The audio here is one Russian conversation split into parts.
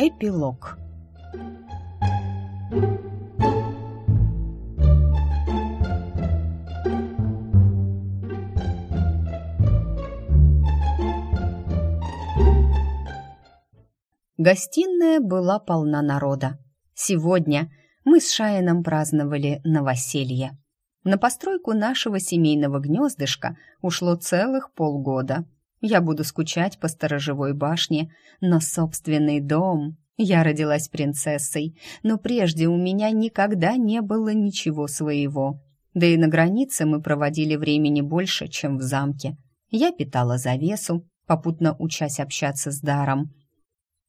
Эпилог Гостиная была полна народа. Сегодня мы с Шаином праздновали новоселье. На постройку нашего семейного гнездышка ушло целых полгода. Я буду скучать по сторожевой башне, но собственный дом... Я родилась принцессой, но прежде у меня никогда не было ничего своего. Да и на границе мы проводили времени больше, чем в замке. Я питала завесу, попутно учась общаться с даром,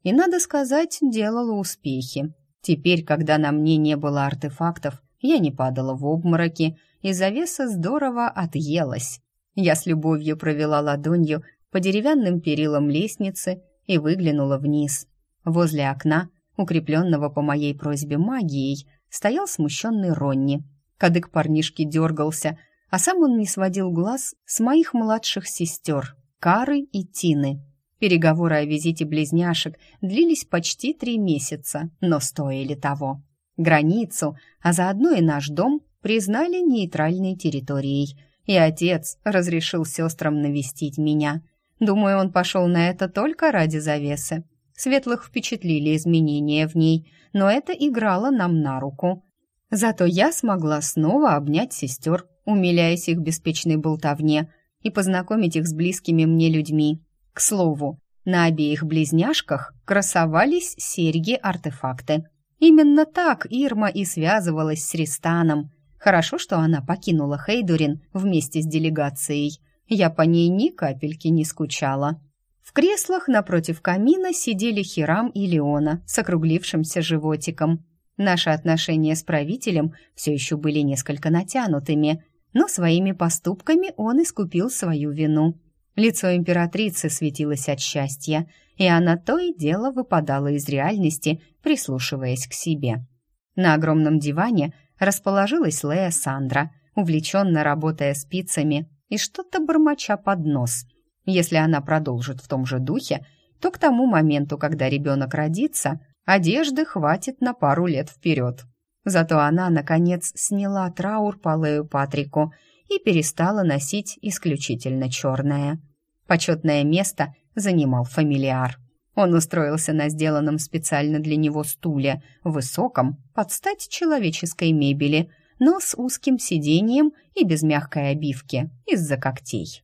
и, надо сказать, делала успехи. Теперь, когда на мне не было артефактов, я не падала в обмороки, и завеса здорово отъелась. Я с любовью провела ладонью по деревянным перилам лестницы и выглянула вниз. Возле окна, укрепленного по моей просьбе магией, стоял смущенный Ронни. Кадык парнишки дергался, а сам он не сводил глаз с моих младших сестер, Кары и Тины. Переговоры о визите близняшек длились почти три месяца, но стоили того. Границу, а заодно и наш дом, признали нейтральной территорией, и отец разрешил сестрам навестить меня. Думаю, он пошел на это только ради завесы. Светлых впечатлили изменения в ней, но это играло нам на руку. Зато я смогла снова обнять сестер, умиляясь их беспечной болтовне, и познакомить их с близкими мне людьми. К слову, на обеих близняшках красовались серьги-артефакты. Именно так Ирма и связывалась с Ристаном. Хорошо, что она покинула Хейдурин вместе с делегацией. Я по ней ни капельки не скучала. В креслах напротив камина сидели Хирам и Леона с округлившимся животиком. Наши отношения с правителем все еще были несколько натянутыми, но своими поступками он искупил свою вину. Лицо императрицы светилось от счастья, и она то и дело выпадала из реальности, прислушиваясь к себе. На огромном диване расположилась Лея Сандра, увлеченно работая спицами и что-то бормоча под нос. Если она продолжит в том же духе, то к тому моменту, когда ребенок родится, одежды хватит на пару лет вперед. Зато она, наконец, сняла траур по Лею Патрику и перестала носить исключительно черное. Почетное место занимал фамилиар. Он устроился на сделанном специально для него стуле, высоком, под стать человеческой мебели, но с узким сиденьем и без мягкой обивки, из-за когтей.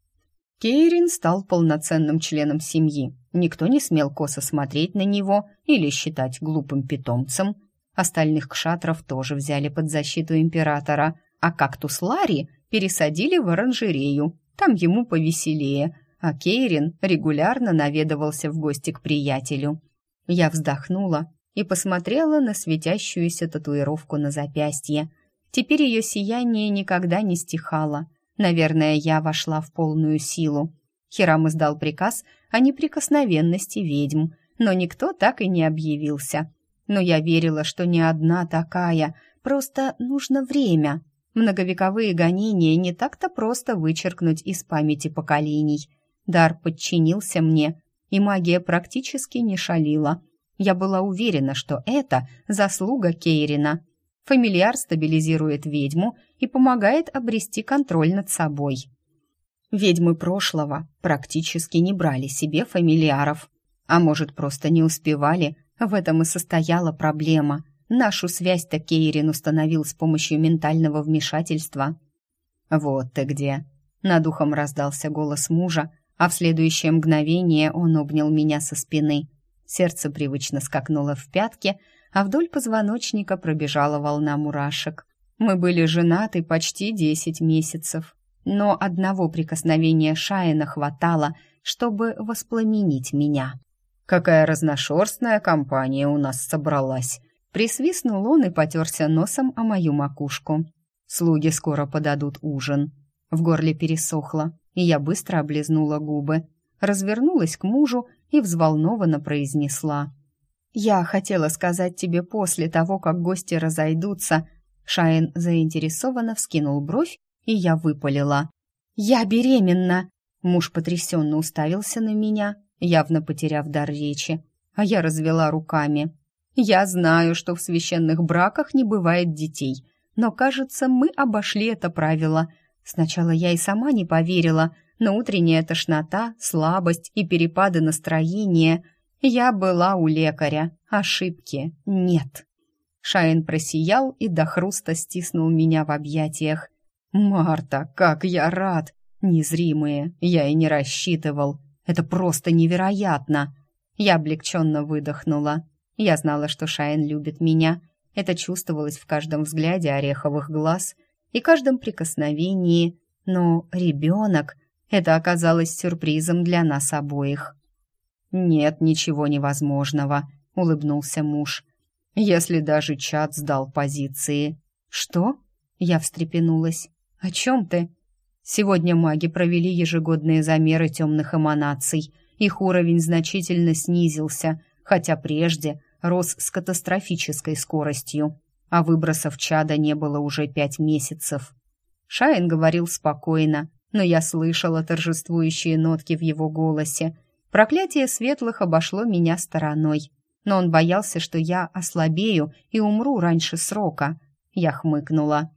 Кейрин стал полноценным членом семьи. Никто не смел косо смотреть на него или считать глупым питомцем. Остальных кшатров тоже взяли под защиту императора, а кактус Ларри пересадили в оранжерею. Там ему повеселее, а Кейрин регулярно наведывался в гости к приятелю. Я вздохнула и посмотрела на светящуюся татуировку на запястье. Теперь ее сияние никогда не стихало. Наверное, я вошла в полную силу. Хирам издал приказ о неприкосновенности ведьм, но никто так и не объявился. Но я верила, что не одна такая, просто нужно время. Многовековые гонения не так-то просто вычеркнуть из памяти поколений. Дар подчинился мне, и магия практически не шалила. Я была уверена, что это заслуга Кейрина. Фамильяр стабилизирует ведьму и помогает обрести контроль над собой. Ведьмы прошлого практически не брали себе фамильяров. А может, просто не успевали, в этом и состояла проблема. Нашу связь-то Кейрин установил с помощью ментального вмешательства. «Вот ты где!» Над ухом раздался голос мужа, а в следующее мгновение он обнял меня со спины. Сердце привычно скакнуло в пятки, а вдоль позвоночника пробежала волна мурашек. Мы были женаты почти десять месяцев, но одного прикосновения Шаина хватало, чтобы воспламенить меня. «Какая разношерстная компания у нас собралась!» Присвистнул он и потерся носом о мою макушку. «Слуги скоро подадут ужин». В горле пересохло и я быстро облизнула губы, развернулась к мужу и взволнованно произнесла. «Я хотела сказать тебе после того, как гости разойдутся». Шайн заинтересованно вскинул бровь, и я выпалила. «Я беременна!» Муж потрясенно уставился на меня, явно потеряв дар речи. а я развела руками. «Я знаю, что в священных браках не бывает детей, но, кажется, мы обошли это правило. Сначала я и сама не поверила, но утренняя тошнота, слабость и перепады настроения. Я была у лекаря. Ошибки нет». Шайн просиял и до хруста стиснул меня в объятиях. «Марта, как я рад! Незримые, я и не рассчитывал. Это просто невероятно!» Я облегченно выдохнула. Я знала, что Шайн любит меня. Это чувствовалось в каждом взгляде ореховых глаз и каждом прикосновении. Но ребенок — это оказалось сюрпризом для нас обоих. «Нет ничего невозможного», — улыбнулся муж. «Если даже чат сдал позиции». «Что?» — я встрепенулась. «О чем ты?» «Сегодня маги провели ежегодные замеры темных эманаций. Их уровень значительно снизился, хотя прежде рос с катастрофической скоростью, а выбросов чада не было уже пять месяцев. Шайн говорил спокойно, но я слышала торжествующие нотки в его голосе. Проклятие светлых обошло меня стороной, но он боялся, что я ослабею и умру раньше срока. Я хмыкнула.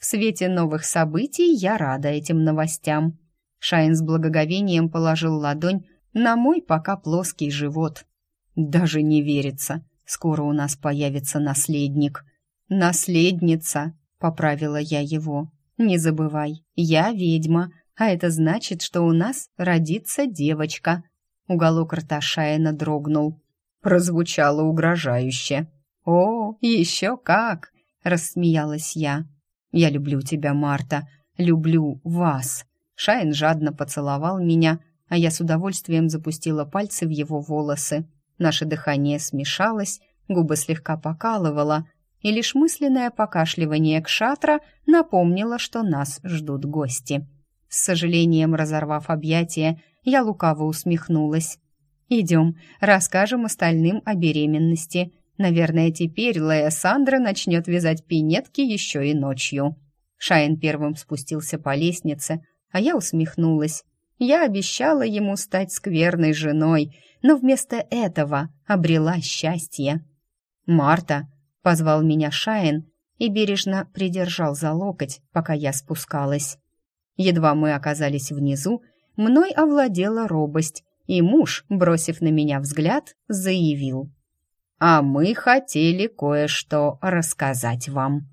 В свете новых событий я рада этим новостям. Шайн с благоговением положил ладонь на мой пока плоский живот. Даже не верится. Скоро у нас появится наследник. Наследница, поправила я его. Не забывай, я ведьма, а это значит, что у нас родится девочка. Уголок рта Шайна дрогнул. Прозвучало угрожающе. О, еще как, рассмеялась я. Я люблю тебя, Марта, люблю вас. Шайн жадно поцеловал меня, а я с удовольствием запустила пальцы в его волосы. Наше дыхание смешалось, губы слегка покалывало, и лишь мысленное покашливание кшатра напомнило, что нас ждут гости. С сожалением разорвав объятия, я лукаво усмехнулась. «Идем, расскажем остальным о беременности», Наверное, теперь Лея Сандра начнет вязать пинетки еще и ночью. Шайн первым спустился по лестнице, а я усмехнулась. Я обещала ему стать скверной женой, но вместо этого обрела счастье. «Марта!» — позвал меня Шайн и бережно придержал за локоть, пока я спускалась. Едва мы оказались внизу, мной овладела робость, и муж, бросив на меня взгляд, заявил — а мы хотели кое-что рассказать вам.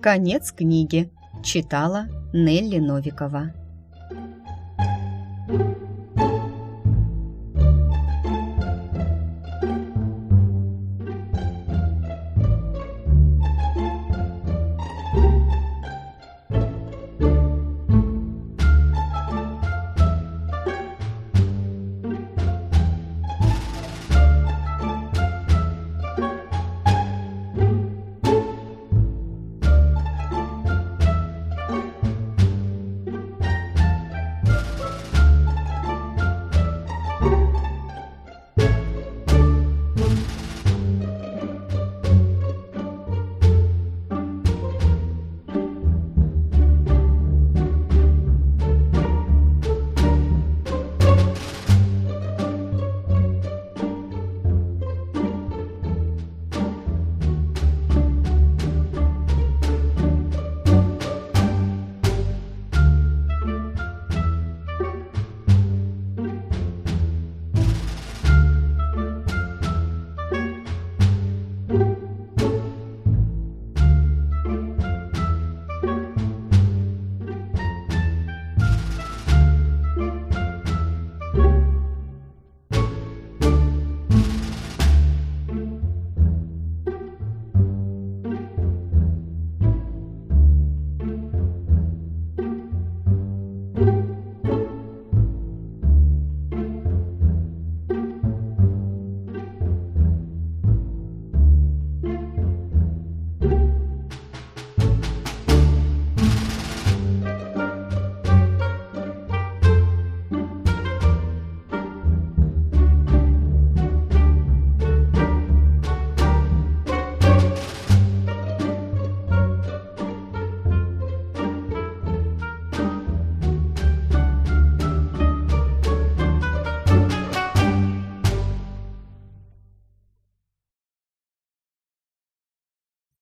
Конец книги. Читала Нелли Новикова.